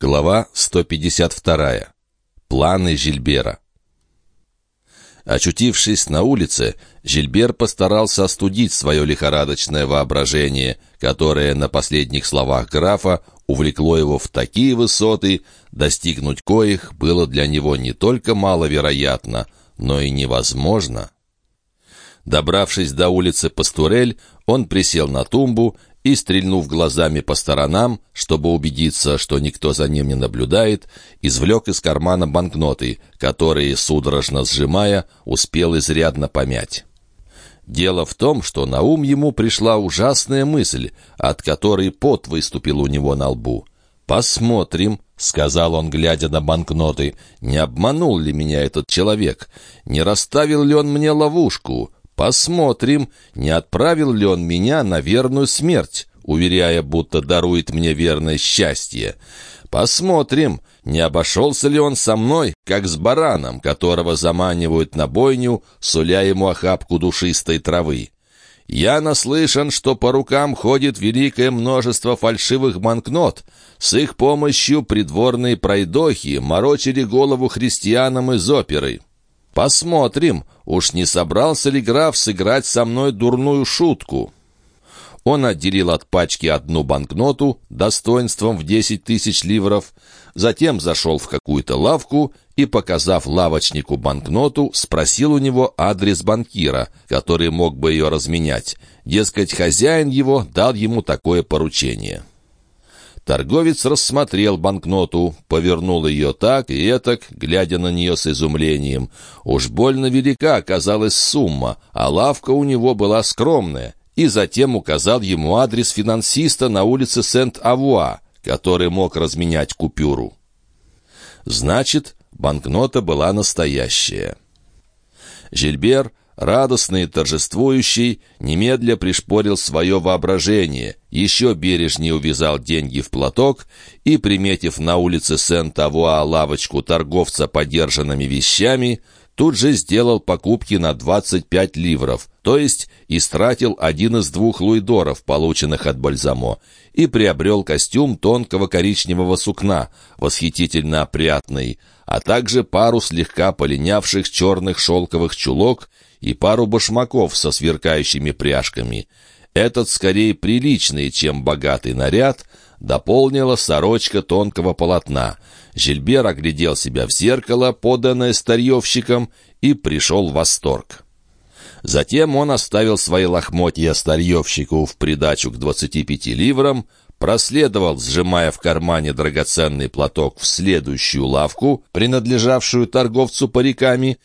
Глава 152. Планы Жильбера. Очутившись на улице, Жильбер постарался остудить свое лихорадочное воображение, которое на последних словах графа увлекло его в такие высоты, достигнуть коих было для него не только маловероятно, но и невозможно. Добравшись до улицы Пастурель, он присел на тумбу и, стрельнув глазами по сторонам, чтобы убедиться, что никто за ним не наблюдает, извлек из кармана банкноты, которые, судорожно сжимая, успел изрядно помять. Дело в том, что на ум ему пришла ужасная мысль, от которой пот выступил у него на лбу. «Посмотрим», — сказал он, глядя на банкноты, — «не обманул ли меня этот человек? Не расставил ли он мне ловушку? Посмотрим, не отправил ли он меня на верную смерть, уверяя, будто дарует мне верное счастье. Посмотрим, не обошелся ли он со мной, как с бараном, которого заманивают на бойню, суля ему охапку душистой травы. Я наслышан, что по рукам ходит великое множество фальшивых банкнот. С их помощью придворные пройдохи морочили голову христианам из оперы. Посмотрим, уж не собрался ли граф сыграть со мной дурную шутку. Он отделил от пачки одну банкноту достоинством в десять тысяч ливров, затем зашел в какую-то лавку и, показав лавочнику банкноту, спросил у него адрес банкира, который мог бы ее разменять. Дескать, хозяин его дал ему такое поручение. Торговец рассмотрел банкноту, повернул ее так и этак, глядя на нее с изумлением. Уж больно велика оказалась сумма, а лавка у него была скромная, и затем указал ему адрес финансиста на улице Сент-Авуа, который мог разменять купюру. Значит, банкнота была настоящая. Жильбер радостный торжествующий, немедля пришпорил свое воображение, еще бережнее увязал деньги в платок и, приметив на улице Сент-Авуа лавочку торговца подержанными вещами, тут же сделал покупки на 25 ливров, то есть истратил один из двух луидоров, полученных от Бальзамо, и приобрел костюм тонкого коричневого сукна, восхитительно опрятный, а также пару слегка полинявших черных шелковых чулок и пару башмаков со сверкающими пряжками. Этот скорее приличный, чем богатый наряд, дополнила сорочка тонкого полотна. Жильбер оглядел себя в зеркало, поданное старьевщиком, и пришел в восторг. Затем он оставил свои лохмотья старьевщику в придачу к 25 ливрам, проследовал, сжимая в кармане драгоценный платок в следующую лавку, принадлежавшую торговцу париками,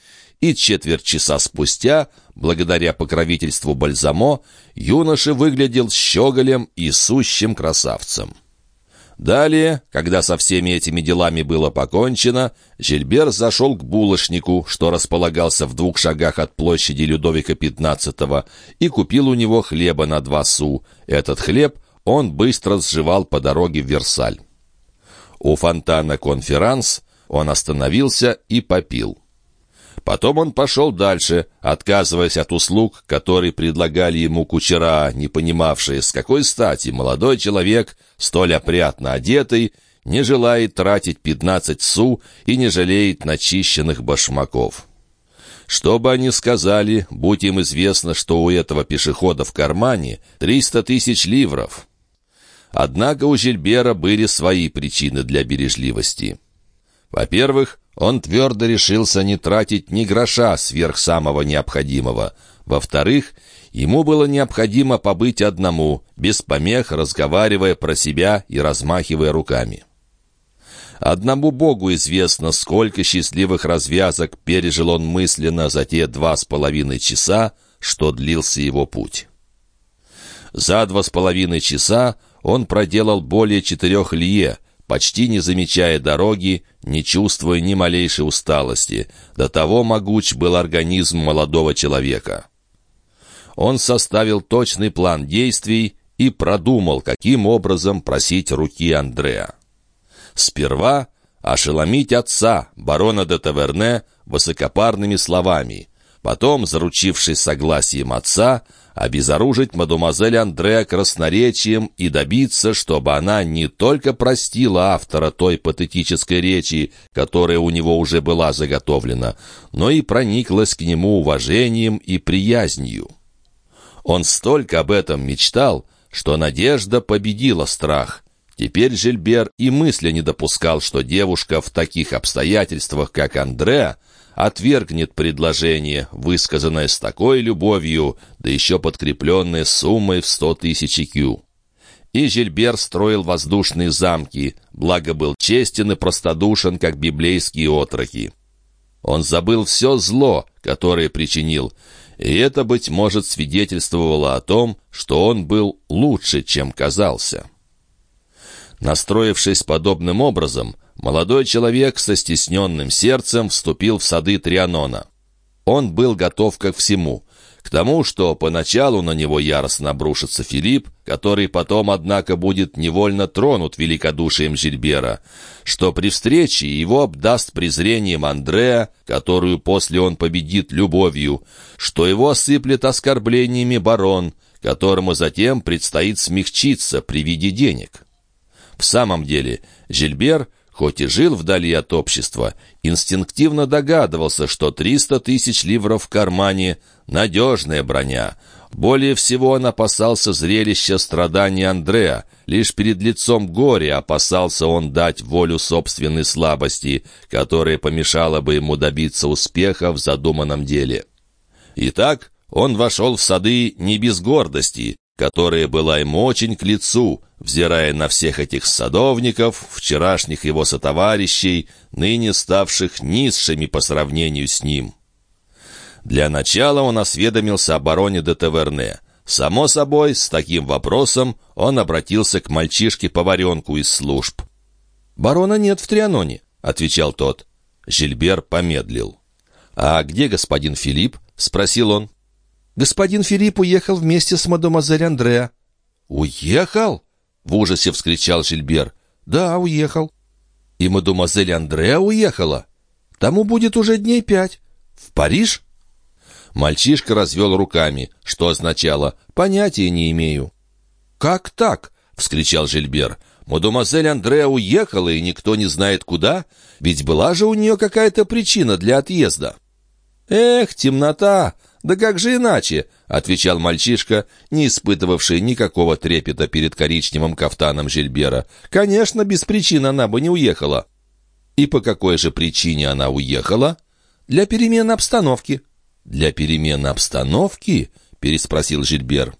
и четверть часа спустя, благодаря покровительству Бальзамо, юноша выглядел щеголем и сущим красавцем. Далее, когда со всеми этими делами было покончено, Жильбер зашел к булочнику, что располагался в двух шагах от площади Людовика XV, и купил у него хлеба на два су. Этот хлеб он быстро сживал по дороге в Версаль. У фонтана «Конферанс» он остановился и попил. Потом он пошел дальше, отказываясь от услуг, которые предлагали ему кучера, не понимавшие, с какой стати молодой человек, столь опрятно одетый, не желает тратить пятнадцать су и не жалеет начищенных башмаков. Что бы они сказали, будь им известно, что у этого пешехода в кармане триста тысяч ливров. Однако у Жильбера были свои причины для бережливости. Во-первых, он твердо решился не тратить ни гроша сверх самого необходимого. Во-вторых, ему было необходимо побыть одному, без помех, разговаривая про себя и размахивая руками. Одному Богу известно, сколько счастливых развязок пережил он мысленно за те два с половиной часа, что длился его путь. За два с половиной часа он проделал более четырех лье, почти не замечая дороги, не чувствуя ни малейшей усталости. До того могуч был организм молодого человека. Он составил точный план действий и продумал, каким образом просить руки Андреа. Сперва ошеломить отца, барона де Таверне, высокопарными словами. Потом, заручившись согласием отца, обезоружить мадемуазель Андреа красноречием и добиться, чтобы она не только простила автора той патетической речи, которая у него уже была заготовлена, но и прониклась к нему уважением и приязнью. Он столько об этом мечтал, что надежда победила страх. Теперь Жильбер и мысли не допускал, что девушка в таких обстоятельствах, как Андреа, отвергнет предложение, высказанное с такой любовью, да еще подкрепленное суммой в сто тысяч кью. И Жильбер строил воздушные замки, благо был честен и простодушен, как библейские отроки. Он забыл все зло, которое причинил, и это, быть может, свидетельствовало о том, что он был лучше, чем казался. Настроившись подобным образом, молодой человек со стесненным сердцем вступил в сады Трианона. Он был готов ко всему. К тому, что поначалу на него яростно обрушится Филипп, который потом, однако, будет невольно тронут великодушием Жильбера, что при встрече его обдаст презрением Андреа, которую после он победит любовью, что его осыплет оскорблениями барон, которому затем предстоит смягчиться при виде денег. В самом деле, Жильбер, хоть и жил вдали от общества, инстинктивно догадывался, что 300 тысяч ливров в кармане — надежная броня. Более всего он опасался зрелища страданий Андреа. Лишь перед лицом горя опасался он дать волю собственной слабости, которая помешала бы ему добиться успеха в задуманном деле. Итак, он вошел в сады не без гордости, которая была ему очень к лицу, взирая на всех этих садовников, вчерашних его сотоварищей, ныне ставших низшими по сравнению с ним. Для начала он осведомился о бароне де Таверне. Само собой, с таким вопросом он обратился к мальчишке-поваренку из служб. «Барона нет в Трианоне», — отвечал тот. Жильбер помедлил. «А где господин Филипп?» — спросил он. «Господин Филипп уехал вместе с мадемуазель Андреа». «Уехал?» — в ужасе вскричал Жильбер. «Да, уехал». «И мадемуазель Андреа уехала? Тому будет уже дней пять. В Париж?» Мальчишка развел руками, что означало «понятия не имею». «Как так?» — вскричал Жильбер. «Мадемуазель Андреа уехала, и никто не знает куда? Ведь была же у нее какая-то причина для отъезда». «Эх, темнота! «Да как же иначе?» — отвечал мальчишка, не испытывавший никакого трепета перед коричневым кафтаном Жильбера. «Конечно, без причины она бы не уехала». «И по какой же причине она уехала?» «Для перемены обстановки». «Для перемены обстановки?» — переспросил Жильбер.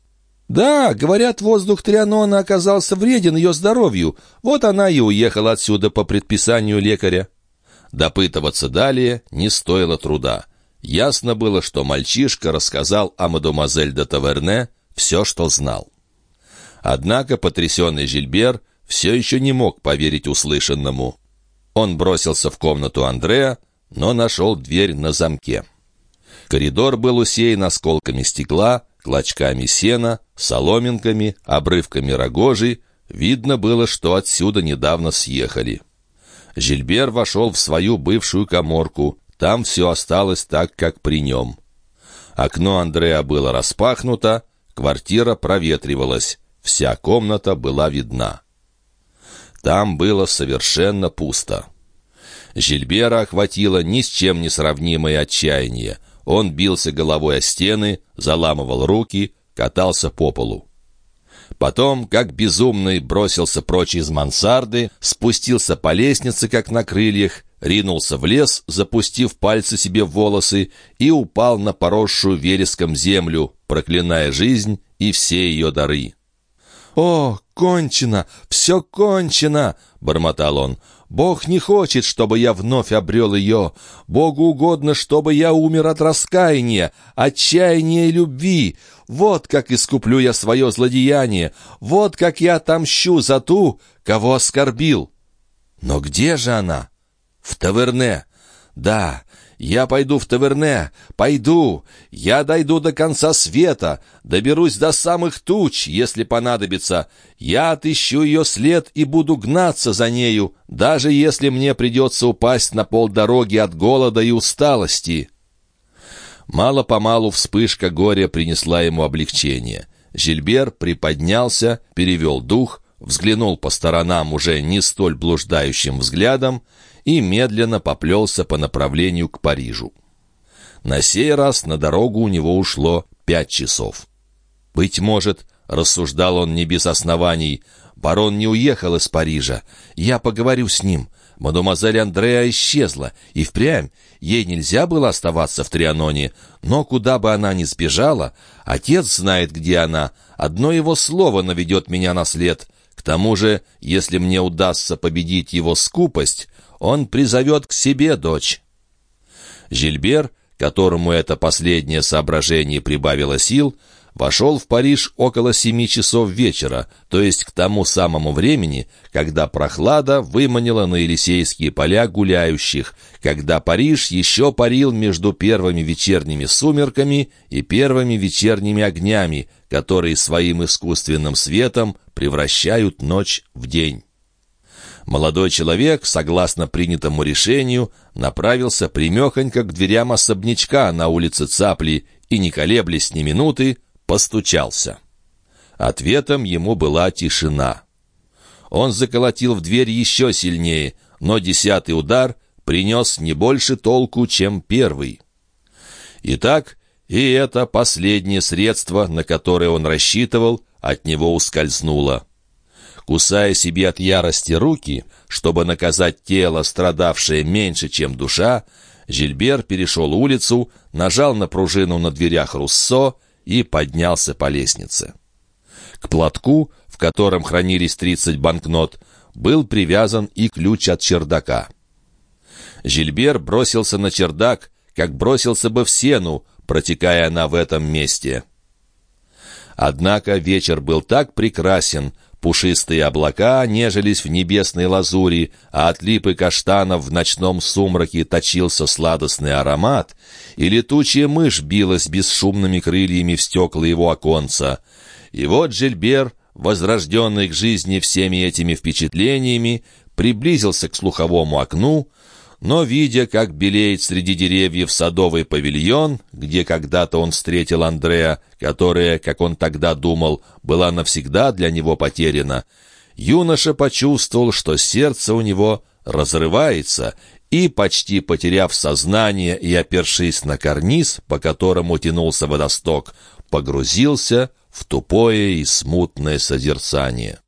«Да, говорят, воздух Трианона оказался вреден ее здоровью. Вот она и уехала отсюда по предписанию лекаря». Допытываться далее не стоило труда. Ясно было, что мальчишка рассказал о мадемуазель де Таверне все, что знал. Однако потрясенный Жильбер все еще не мог поверить услышанному. Он бросился в комнату Андреа, но нашел дверь на замке. Коридор был усеян осколками стекла, клочками сена, соломинками, обрывками рогожи. Видно было, что отсюда недавно съехали. Жильбер вошел в свою бывшую коморку, там все осталось так, как при нем. Окно Андреа было распахнуто, квартира проветривалась, вся комната была видна. Там было совершенно пусто. Жильбера охватило ни с чем не сравнимое отчаяние. Он бился головой о стены, заламывал руки, катался по полу. Потом, как безумный, бросился прочь из мансарды, спустился по лестнице, как на крыльях, ринулся в лес, запустив пальцы себе в волосы, и упал на поросшую вереском землю, проклиная жизнь и все ее дары. «О, кончено! Все кончено!» — бормотал он. «Бог не хочет, чтобы я вновь обрел ее. Богу угодно, чтобы я умер от раскаяния, отчаяния и любви. Вот как искуплю я свое злодеяние. Вот как я отомщу за ту, кого оскорбил». Но где же она? «В таверне! Да, я пойду в таверне! Пойду! Я дойду до конца света! Доберусь до самых туч, если понадобится! Я отыщу ее след и буду гнаться за нею, даже если мне придется упасть на полдороги от голода и усталости!» Мало-помалу вспышка горя принесла ему облегчение. Жильбер приподнялся, перевел дух, взглянул по сторонам уже не столь блуждающим взглядом и медленно поплелся по направлению к Парижу. На сей раз на дорогу у него ушло пять часов. «Быть может, — рассуждал он не без оснований, — барон не уехал из Парижа. Я поговорю с ним. Мадемуазель Андреа исчезла, и впрямь ей нельзя было оставаться в Трианоне, но куда бы она ни сбежала, отец знает, где она, одно его слово наведет меня на след. К тому же, если мне удастся победить его скупость, он призовет к себе дочь». Жильбер, которому это последнее соображение прибавило сил, — вошел в Париж около семи часов вечера, то есть к тому самому времени, когда прохлада выманила на Елисейские поля гуляющих, когда Париж еще парил между первыми вечерними сумерками и первыми вечерними огнями, которые своим искусственным светом превращают ночь в день. Молодой человек, согласно принятому решению, направился примехонько к дверям особнячка на улице Цапли и, не колеблясь ни минуты, постучался. Ответом ему была тишина. Он заколотил в дверь еще сильнее, но десятый удар принес не больше толку, чем первый. Итак, и это последнее средство, на которое он рассчитывал, от него ускользнуло. Кусая себе от ярости руки, чтобы наказать тело, страдавшее меньше, чем душа, Жильбер перешел улицу, нажал на пружину на дверях Руссо и поднялся по лестнице. К платку, в котором хранились 30 банкнот, был привязан и ключ от чердака. Жильбер бросился на чердак, как бросился бы в сену, протекая она в этом месте. Однако вечер был так прекрасен, Пушистые облака нежились в небесной лазури, а от липы каштанов в ночном сумраке точился сладостный аромат, и летучая мышь билась бесшумными крыльями в стекла его оконца. И вот Жильбер, возрожденный к жизни всеми этими впечатлениями, приблизился к слуховому окну, но, видя, как белеет среди деревьев садовый павильон, где когда-то он встретил Андрея, которая, как он тогда думал, была навсегда для него потеряна, юноша почувствовал, что сердце у него разрывается, и, почти потеряв сознание и опершись на карниз, по которому тянулся водосток, погрузился в тупое и смутное созерцание.